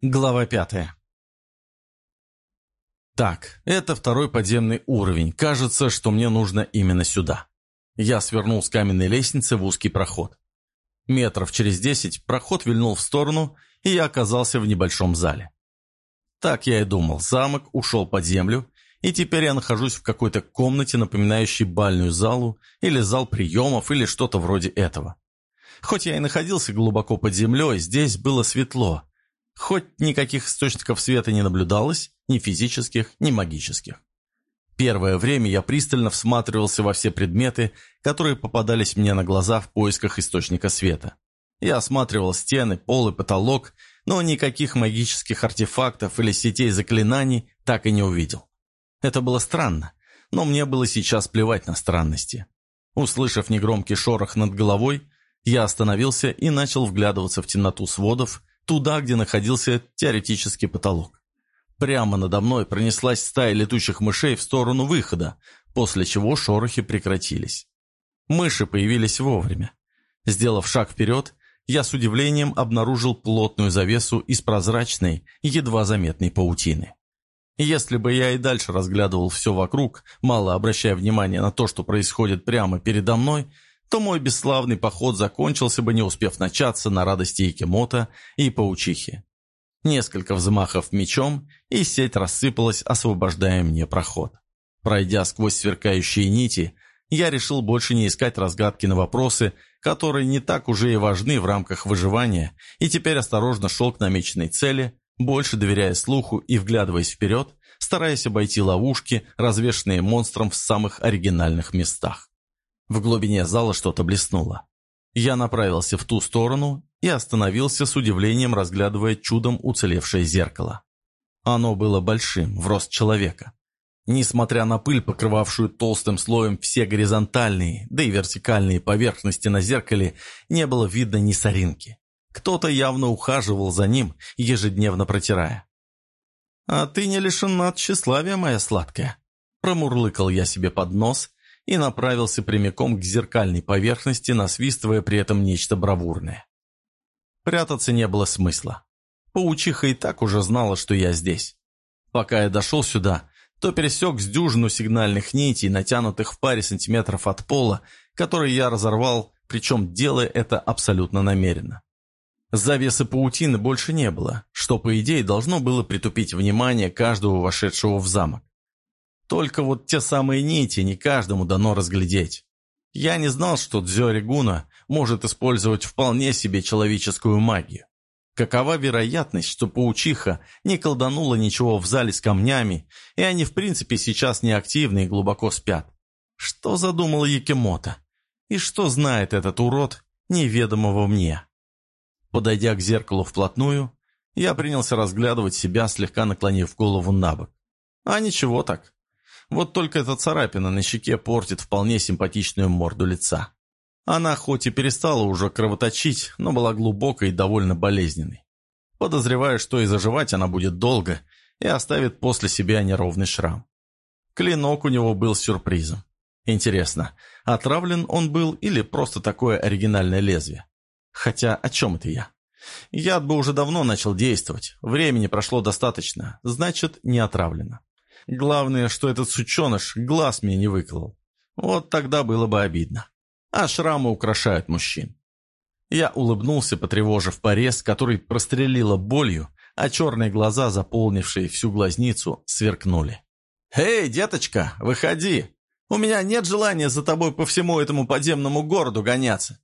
Глава пятая. Так, это второй подземный уровень. Кажется, что мне нужно именно сюда. Я свернул с каменной лестницы в узкий проход. Метров через десять проход вильнул в сторону, и я оказался в небольшом зале. Так я и думал, замок ушел под землю, и теперь я нахожусь в какой-то комнате, напоминающей бальную залу, или зал приемов, или что-то вроде этого. Хоть я и находился глубоко под землей, здесь было светло, Хоть никаких источников света не наблюдалось, ни физических, ни магических. Первое время я пристально всматривался во все предметы, которые попадались мне на глаза в поисках источника света. Я осматривал стены, пол и потолок, но никаких магических артефактов или сетей заклинаний так и не увидел. Это было странно, но мне было сейчас плевать на странности. Услышав негромкий шорох над головой, я остановился и начал вглядываться в темноту сводов, туда, где находился теоретический потолок. Прямо надо мной пронеслась стая летучих мышей в сторону выхода, после чего шорохи прекратились. Мыши появились вовремя. Сделав шаг вперед, я с удивлением обнаружил плотную завесу из прозрачной, едва заметной паутины. Если бы я и дальше разглядывал все вокруг, мало обращая внимания на то, что происходит прямо передо мной, то мой бесславный поход закончился бы, не успев начаться на радости Якимота и паучихи. Несколько взмахов мечом, и сеть рассыпалась, освобождая мне проход. Пройдя сквозь сверкающие нити, я решил больше не искать разгадки на вопросы, которые не так уже и важны в рамках выживания, и теперь осторожно шел к намеченной цели, больше доверяя слуху и вглядываясь вперед, стараясь обойти ловушки, развешанные монстром в самых оригинальных местах. В глубине зала что-то блеснуло. Я направился в ту сторону и остановился с удивлением, разглядывая чудом уцелевшее зеркало. Оно было большим, в рост человека. Несмотря на пыль, покрывавшую толстым слоем все горизонтальные, да и вертикальные поверхности на зеркале, не было видно ни соринки. Кто-то явно ухаживал за ним, ежедневно протирая. «А ты не лишена тщеславия, моя сладкая», промурлыкал я себе под нос и направился прямиком к зеркальной поверхности, насвистывая при этом нечто бравурное. Прятаться не было смысла. Паучиха и так уже знала, что я здесь. Пока я дошел сюда, то пересек с дюжину сигнальных нитей, натянутых в паре сантиметров от пола, которые я разорвал, причем делая это абсолютно намеренно. Завесы паутины больше не было, что, по идее, должно было притупить внимание каждого вошедшего в замок. Только вот те самые нити не каждому дано разглядеть. Я не знал, что Дзё Гуна может использовать вполне себе человеческую магию. Какова вероятность, что паучиха не колданула ничего в зале с камнями, и они в принципе сейчас неактивны и глубоко спят? Что задумал Якимото? И что знает этот урод, неведомого мне? Подойдя к зеркалу вплотную, я принялся разглядывать себя, слегка наклонив голову на бок. А ничего так. Вот только эта царапина на щеке портит вполне симпатичную морду лица. Она хоть и перестала уже кровоточить, но была глубокой и довольно болезненной. Подозреваю, что и заживать она будет долго и оставит после себя неровный шрам. Клинок у него был сюрпризом. Интересно, отравлен он был или просто такое оригинальное лезвие? Хотя о чем это я? Яд бы уже давно начал действовать, времени прошло достаточно, значит, не отравлено. Главное, что этот сученыш глаз мне не выколол. Вот тогда было бы обидно. А шрамы украшают мужчин. Я улыбнулся, потревожив порез, который прострелило болью, а черные глаза, заполнившие всю глазницу, сверкнули. «Эй, деточка, выходи! У меня нет желания за тобой по всему этому подземному городу гоняться.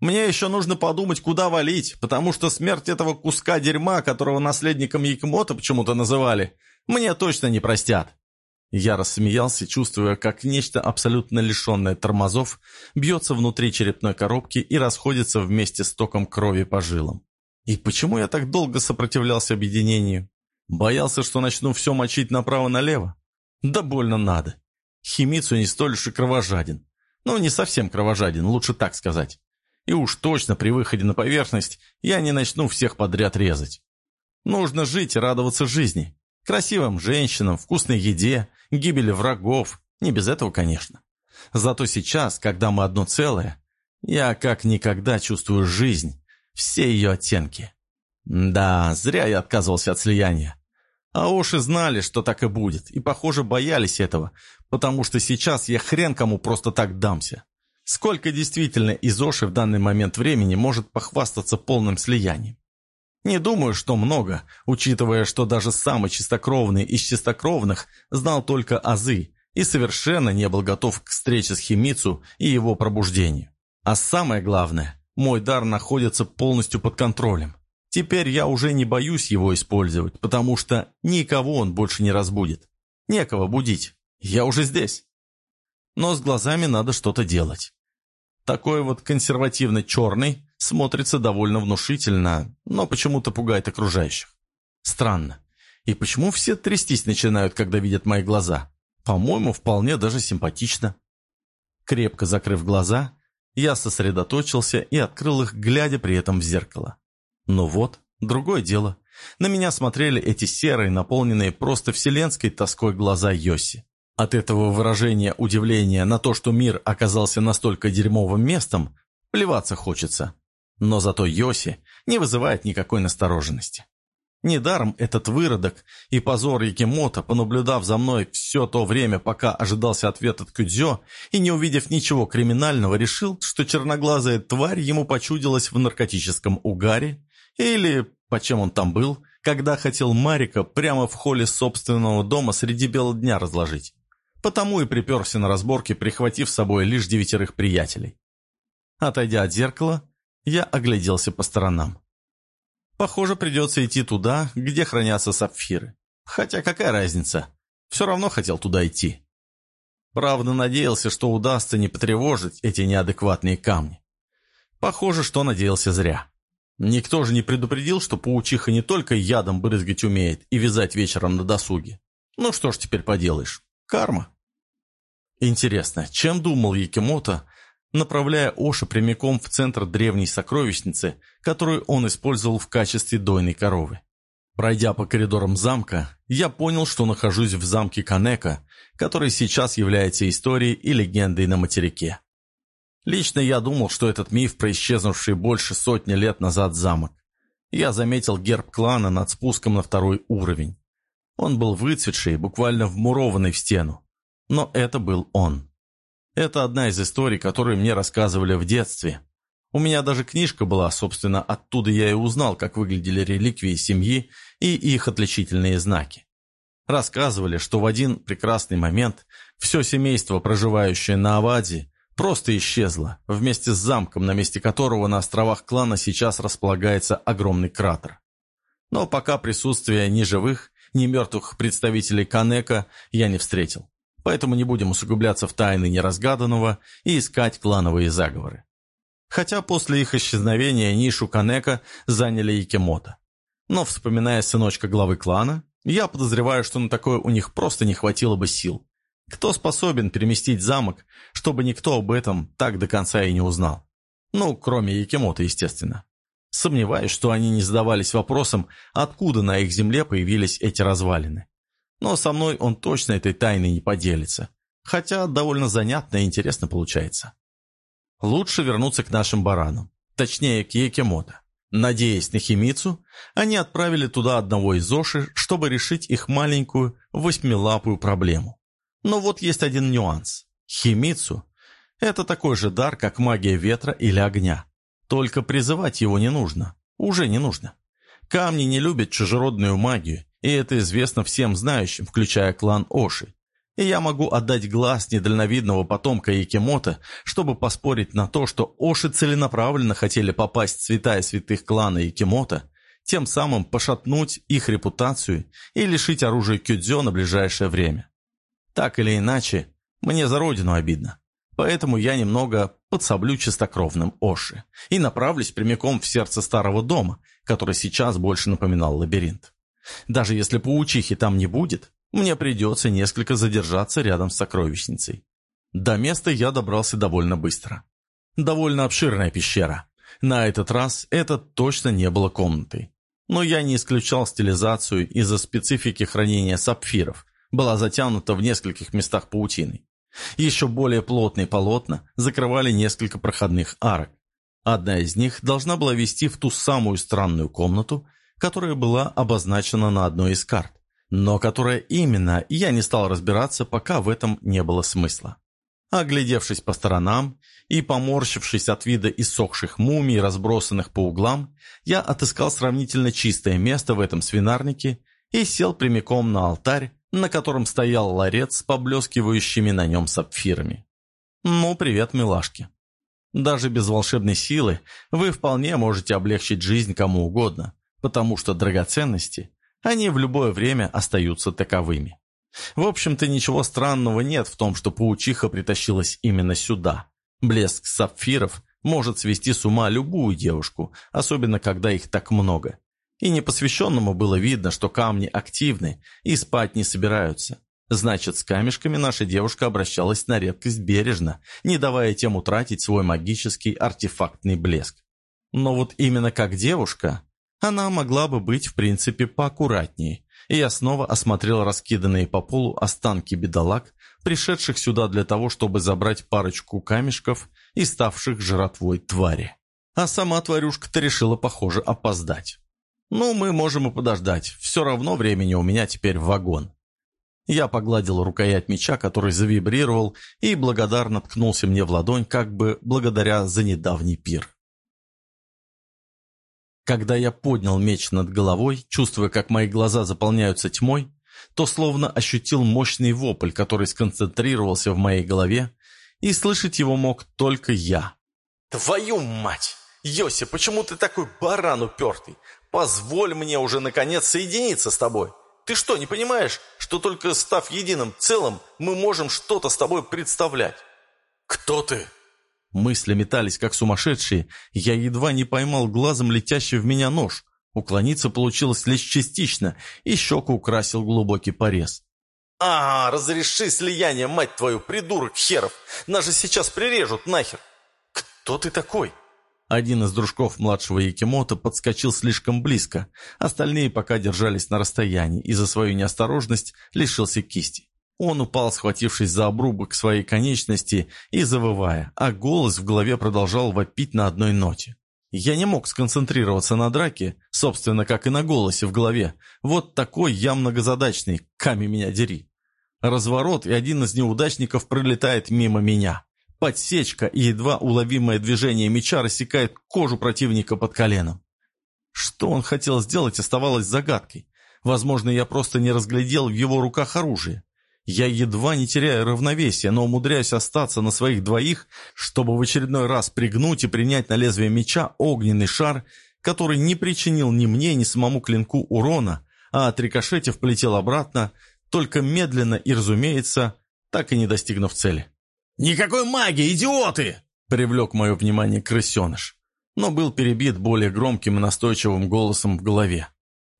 Мне еще нужно подумать, куда валить, потому что смерть этого куска дерьма, которого наследником Якмота почему-то называли, мне точно не простят». Я рассмеялся, чувствуя, как нечто абсолютно лишенное тормозов бьется внутри черепной коробки и расходится вместе с током крови по жилам. И почему я так долго сопротивлялся объединению? Боялся, что начну все мочить направо-налево? Да больно надо. Химицу не столь уж и кровожаден. Ну, не совсем кровожаден, лучше так сказать. И уж точно при выходе на поверхность я не начну всех подряд резать. Нужно жить и радоваться жизни. Красивым женщинам, вкусной еде, гибели врагов. Не без этого, конечно. Зато сейчас, когда мы одно целое, я как никогда чувствую жизнь, все ее оттенки. Да, зря я отказывался от слияния. А уж и знали, что так и будет, и, похоже, боялись этого, потому что сейчас я хрен кому просто так дамся. Сколько действительно из Оши в данный момент времени может похвастаться полным слиянием? Не думаю, что много, учитывая, что даже самый чистокровный из чистокровных знал только азы и совершенно не был готов к встрече с Химицу и его пробуждению. А самое главное, мой дар находится полностью под контролем. Теперь я уже не боюсь его использовать, потому что никого он больше не разбудит. Некого будить. Я уже здесь. Но с глазами надо что-то делать. Такой вот консервативно черный смотрится довольно внушительно, но почему-то пугает окружающих. Странно. И почему все трястись начинают, когда видят мои глаза? По-моему, вполне даже симпатично. Крепко закрыв глаза, я сосредоточился и открыл их, глядя при этом в зеркало. Ну вот, другое дело. На меня смотрели эти серые, наполненные просто вселенской тоской глаза Йоси. От этого выражения удивления на то, что мир оказался настолько дерьмовым местом, плеваться хочется. Но зато Йоси не вызывает никакой настороженности. Недаром этот выродок и позор Якимото, понаблюдав за мной все то время, пока ожидался ответ от Кюдзё, и не увидев ничего криминального, решил, что черноглазая тварь ему почудилась в наркотическом угаре, или, по чем он там был, когда хотел Марика прямо в холле собственного дома среди бела дня разложить. Потому и приперся на разборке, прихватив с собой лишь девятерых приятелей. Отойдя от зеркала, я огляделся по сторонам. Похоже, придется идти туда, где хранятся сапфиры. Хотя какая разница? Все равно хотел туда идти. Правда, надеялся, что удастся не потревожить эти неадекватные камни. Похоже, что надеялся зря. Никто же не предупредил, что паучиха не только ядом брызгать умеет и вязать вечером на досуге. Ну что ж теперь поделаешь. Карма. Интересно, чем думал Якимото, направляя Оша прямиком в центр древней сокровищницы, которую он использовал в качестве дойной коровы? Пройдя по коридорам замка, я понял, что нахожусь в замке Канека, который сейчас является историей и легендой на материке. Лично я думал, что этот миф про исчезнувший больше сотни лет назад замок. Я заметил герб клана над спуском на второй уровень. Он был выцветший, буквально вмурованный в стену. Но это был он. Это одна из историй, которые мне рассказывали в детстве. У меня даже книжка была, собственно, оттуда я и узнал, как выглядели реликвии семьи и их отличительные знаки. Рассказывали, что в один прекрасный момент все семейство, проживающее на Аваде, просто исчезло, вместе с замком, на месте которого на островах клана сейчас располагается огромный кратер. Но пока присутствия ни живых, ни мертвых представителей Канека я не встретил. Поэтому не будем усугубляться в тайны неразгаданного и искать клановые заговоры. Хотя после их исчезновения нишу Канека заняли Якимото. Но, вспоминая сыночка главы клана, я подозреваю, что на такое у них просто не хватило бы сил. Кто способен переместить замок, чтобы никто об этом так до конца и не узнал? Ну, кроме Якимото, естественно. Сомневаюсь, что они не задавались вопросом, откуда на их земле появились эти развалины. Но со мной он точно этой тайной не поделится. Хотя довольно занятно и интересно получается. Лучше вернуться к нашим баранам. Точнее, к Якимото. Надеясь на Химицу, они отправили туда одного из Оши, чтобы решить их маленькую восьмилапую проблему. Но вот есть один нюанс. Химицу – это такой же дар, как магия ветра или огня. Только призывать его не нужно. Уже не нужно. Камни не любят чужеродную магию, и это известно всем знающим, включая клан Оши. И я могу отдать глаз недальновидного потомка Якимото, чтобы поспорить на то, что Оши целенаправленно хотели попасть в святая святых клана Якимото, тем самым пошатнуть их репутацию и лишить оружия Кюдзё на ближайшее время. Так или иначе, мне за родину обидно. Поэтому я немного подсоблю чистокровным Оши и направлюсь прямиком в сердце старого дома, который сейчас больше напоминал лабиринт. Даже если паучихи там не будет, мне придется несколько задержаться рядом с сокровищницей. До места я добрался довольно быстро. Довольно обширная пещера. На этот раз это точно не было комнатой. Но я не исключал стилизацию из-за специфики хранения сапфиров, была затянута в нескольких местах паутиной. Еще более плотные полотна закрывали несколько проходных арок. Одна из них должна была вести в ту самую странную комнату, которая была обозначена на одной из карт, но которая именно, я не стал разбираться, пока в этом не было смысла. Оглядевшись по сторонам и поморщившись от вида иссохших мумий, разбросанных по углам, я отыскал сравнительно чистое место в этом свинарнике и сел прямиком на алтарь, на котором стоял ларец с поблескивающими на нем сапфирами. «Ну, привет, милашки!» Даже без волшебной силы вы вполне можете облегчить жизнь кому угодно, потому что драгоценности, они в любое время остаются таковыми. В общем-то, ничего странного нет в том, что паучиха притащилась именно сюда. Блеск сапфиров может свести с ума любую девушку, особенно когда их так много. И непосвященному было видно, что камни активны и спать не собираются. Значит, с камешками наша девушка обращалась на редкость бережно, не давая тем утратить свой магический артефактный блеск. Но вот именно как девушка, она могла бы быть в принципе поаккуратнее, и я снова осмотрел раскиданные по полу останки бедолаг, пришедших сюда для того, чтобы забрать парочку камешков и ставших жратвой твари. А сама тварюшка-то решила, похоже, опоздать. Ну, мы можем и подождать, все равно времени у меня теперь вагон. Я погладил рукоять меча, который завибрировал, и благодарно ткнулся мне в ладонь, как бы благодаря за недавний пир. Когда я поднял меч над головой, чувствуя, как мои глаза заполняются тьмой, то словно ощутил мощный вопль, который сконцентрировался в моей голове, и слышать его мог только я. «Твою мать! Йоси, почему ты такой баран упертый? Позволь мне уже, наконец, соединиться с тобой!» Ты что, не понимаешь, что только став единым целым, мы можем что-то с тобой представлять? Кто ты? Мысли метались, как сумасшедшие. Я едва не поймал глазом летящий в меня нож. Уклониться получилось лишь частично, и щеку украсил глубокий порез. «А, разреши слияние, мать твою, придурок херов! Нас же сейчас прирежут нахер! Кто ты такой?» Один из дружков младшего Якимота подскочил слишком близко, остальные пока держались на расстоянии и за свою неосторожность лишился кисти. Он упал, схватившись за обрубок своей конечности и завывая, а голос в голове продолжал вопить на одной ноте. Я не мог сконцентрироваться на драке, собственно, как и на голосе в голове. Вот такой я многозадачный, камень меня дери. Разворот, и один из неудачников пролетает мимо меня. Подсечка и едва уловимое движение меча рассекает кожу противника под коленом. Что он хотел сделать, оставалось загадкой. Возможно, я просто не разглядел в его руках оружие. Я едва не теряю равновесие, но умудряюсь остаться на своих двоих, чтобы в очередной раз пригнуть и принять на лезвие меча огненный шар, который не причинил ни мне, ни самому клинку урона, а от рикошетив полетел обратно, только медленно и, разумеется, так и не достигнув цели. «Никакой магии, идиоты!» — привлек мое внимание крысеныш, но был перебит более громким и настойчивым голосом в голове.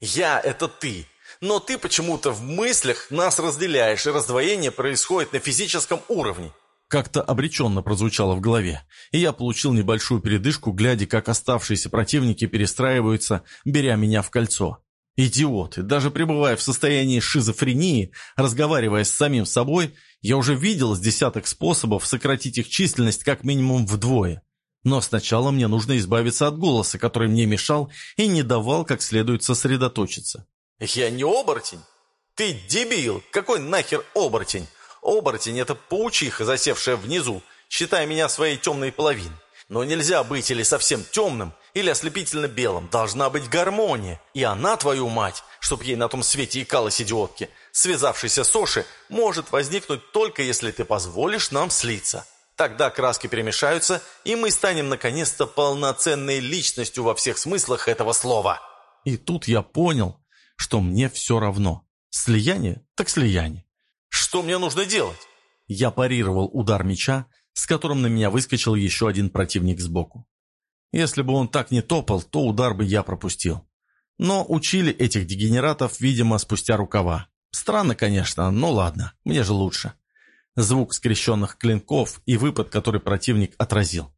«Я — это ты, но ты почему-то в мыслях нас разделяешь, и раздвоение происходит на физическом уровне». Как-то обреченно прозвучало в голове, и я получил небольшую передышку, глядя, как оставшиеся противники перестраиваются, беря меня в кольцо. Идиоты, даже пребывая в состоянии шизофрении, разговаривая с самим собой, я уже видел с десяток способов сократить их численность как минимум вдвое. Но сначала мне нужно избавиться от голоса, который мне мешал и не давал как следует сосредоточиться. «Я не оборотень! Ты дебил! Какой нахер оборотень? Оборотень — это паучиха, засевшая внизу, считая меня своей темной половиной. Но нельзя быть или совсем темным, или ослепительно белым. Должна быть гармония. И она, твою мать, чтоб ей на том свете икалась идиотки, связавшийся с Оши, может возникнуть только если ты позволишь нам слиться. Тогда краски перемешаются, и мы станем наконец-то полноценной личностью во всех смыслах этого слова. И тут я понял, что мне все равно. Слияние так слияние. Что мне нужно делать? Я парировал удар меча, с которым на меня выскочил еще один противник сбоку. Если бы он так не топал, то удар бы я пропустил. Но учили этих дегенератов, видимо, спустя рукава. Странно, конечно, но ладно, мне же лучше. Звук скрещенных клинков и выпад, который противник отразил.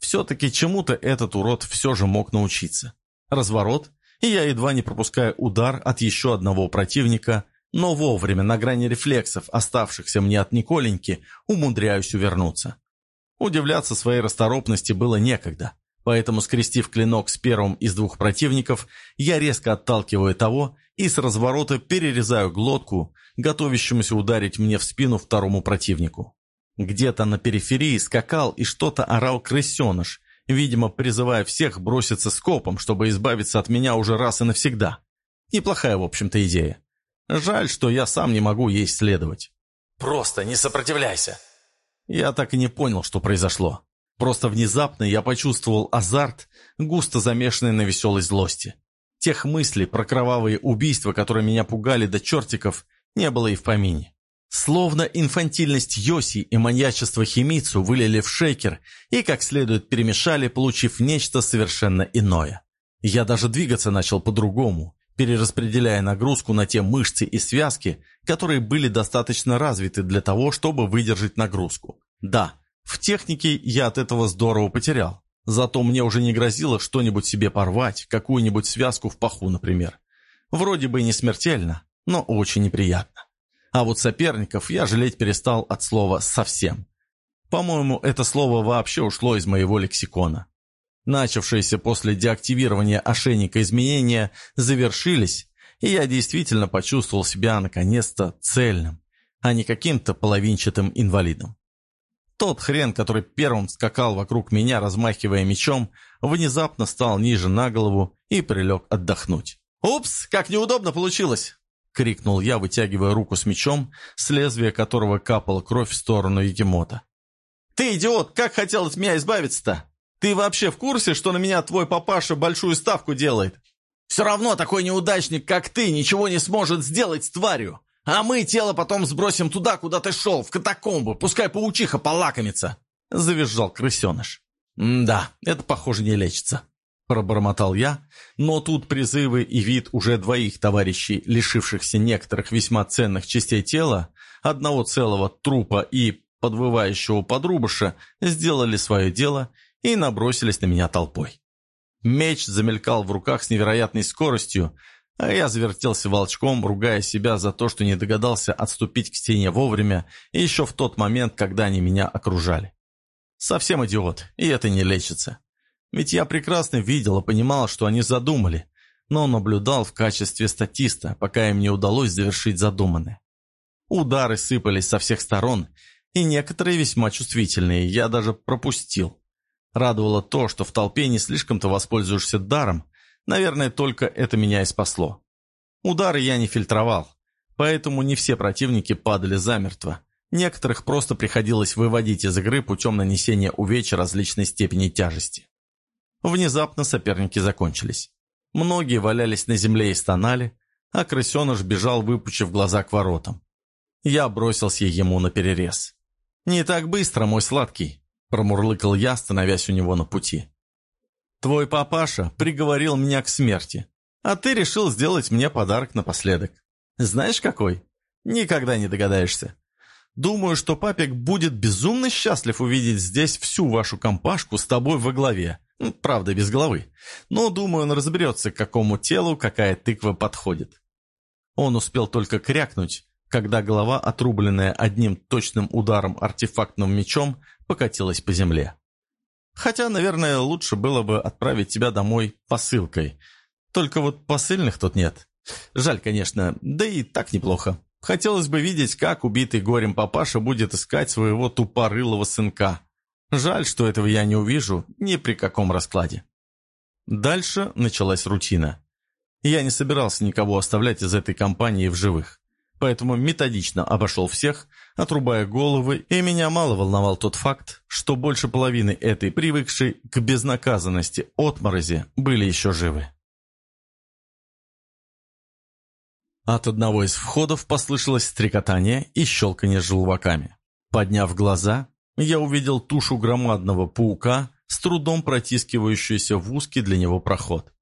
Все-таки чему-то этот урод все же мог научиться. Разворот, и я едва не пропускаю удар от еще одного противника, но вовремя, на грани рефлексов, оставшихся мне от Николеньки, умудряюсь увернуться. Удивляться своей расторопности было некогда. Поэтому, скрестив клинок с первым из двух противников, я резко отталкиваю того и с разворота перерезаю глотку, готовящемуся ударить мне в спину второму противнику. Где-то на периферии скакал и что-то орал крысеныш, видимо, призывая всех броситься скопом, чтобы избавиться от меня уже раз и навсегда. Неплохая, в общем-то, идея. Жаль, что я сам не могу ей следовать. «Просто не сопротивляйся!» Я так и не понял, что произошло. Просто внезапно я почувствовал азарт, густо замешанный на веселой злости. Тех мыслей про кровавые убийства, которые меня пугали до чертиков, не было и в помине. Словно инфантильность Йоси и маньячество Химицу вылили в шейкер и как следует перемешали, получив нечто совершенно иное. Я даже двигаться начал по-другому, перераспределяя нагрузку на те мышцы и связки, которые были достаточно развиты для того, чтобы выдержать нагрузку. Да, в технике я от этого здорово потерял. Зато мне уже не грозило что-нибудь себе порвать, какую-нибудь связку в паху, например. Вроде бы не смертельно, но очень неприятно. А вот соперников я жалеть перестал от слова «совсем». По-моему, это слово вообще ушло из моего лексикона. Начавшиеся после деактивирования ошейника изменения завершились, и я действительно почувствовал себя наконец-то цельным, а не каким-то половинчатым инвалидом. Тот хрен, который первым скакал вокруг меня, размахивая мечом, внезапно стал ниже на голову и прилег отдохнуть. «Упс, как неудобно получилось!» — крикнул я, вытягивая руку с мечом, с лезвия которого капала кровь в сторону Егемота. «Ты, идиот, как хотел от меня избавиться-то? Ты вообще в курсе, что на меня твой папаша большую ставку делает? Все равно такой неудачник, как ты, ничего не сможет сделать с тварью!» А мы тело потом сбросим туда, куда ты шел, в катакомбы, пускай паучиха полакомится!» — завизжал крысеныш. «Да, это, похоже, не лечится», — пробормотал я, но тут призывы и вид уже двоих товарищей, лишившихся некоторых весьма ценных частей тела, одного целого трупа и подвывающего подрубыша, сделали свое дело и набросились на меня толпой. Меч замелькал в руках с невероятной скоростью, а я завертелся волчком, ругая себя за то, что не догадался отступить к стене вовремя еще в тот момент, когда они меня окружали. Совсем идиот, и это не лечится. Ведь я прекрасно видел и понимал, что они задумали, но наблюдал в качестве статиста, пока им не удалось завершить задуманное. Удары сыпались со всех сторон, и некоторые весьма чувствительные я даже пропустил. Радовало то, что в толпе не слишком-то воспользуешься даром, Наверное, только это меня и спасло. Удары я не фильтровал, поэтому не все противники падали замертво. Некоторых просто приходилось выводить из игры путем нанесения увечья различной степени тяжести. Внезапно соперники закончились. Многие валялись на земле и стонали, а крысеныш бежал, выпучив глаза к воротам. Я бросился ему на перерез. «Не так быстро, мой сладкий», – промурлыкал я, становясь у него на пути. Твой папаша приговорил меня к смерти, а ты решил сделать мне подарок напоследок. Знаешь какой? Никогда не догадаешься. Думаю, что папик будет безумно счастлив увидеть здесь всю вашу компашку с тобой во главе. Правда, без головы. Но, думаю, он разберется, к какому телу какая тыква подходит. Он успел только крякнуть, когда голова, отрубленная одним точным ударом артефактным мечом, покатилась по земле. Хотя, наверное, лучше было бы отправить тебя домой посылкой. Только вот посыльных тут нет. Жаль, конечно, да и так неплохо. Хотелось бы видеть, как убитый горем папаша будет искать своего тупорылого сынка. Жаль, что этого я не увижу ни при каком раскладе. Дальше началась рутина. Я не собирался никого оставлять из этой компании в живых поэтому методично обошел всех, отрубая головы, и меня мало волновал тот факт, что больше половины этой привыкшей к безнаказанности отморози были еще живы. От одного из входов послышалось стрекотание и щелканье желваками. Подняв глаза, я увидел тушу громадного паука, с трудом протискивающуюся в узкий для него проход.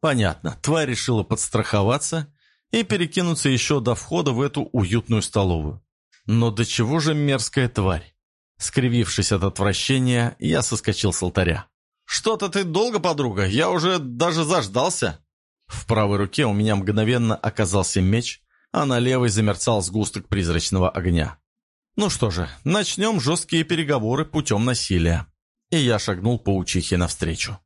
Понятно, тварь решила подстраховаться и перекинуться еще до входа в эту уютную столовую. Но до чего же мерзкая тварь? Скривившись от отвращения, я соскочил с алтаря. «Что-то ты долго, подруга, я уже даже заждался!» В правой руке у меня мгновенно оказался меч, а на левой замерцал сгусток призрачного огня. Ну что же, начнем жесткие переговоры путем насилия. и я шагнул паучихе навстречу.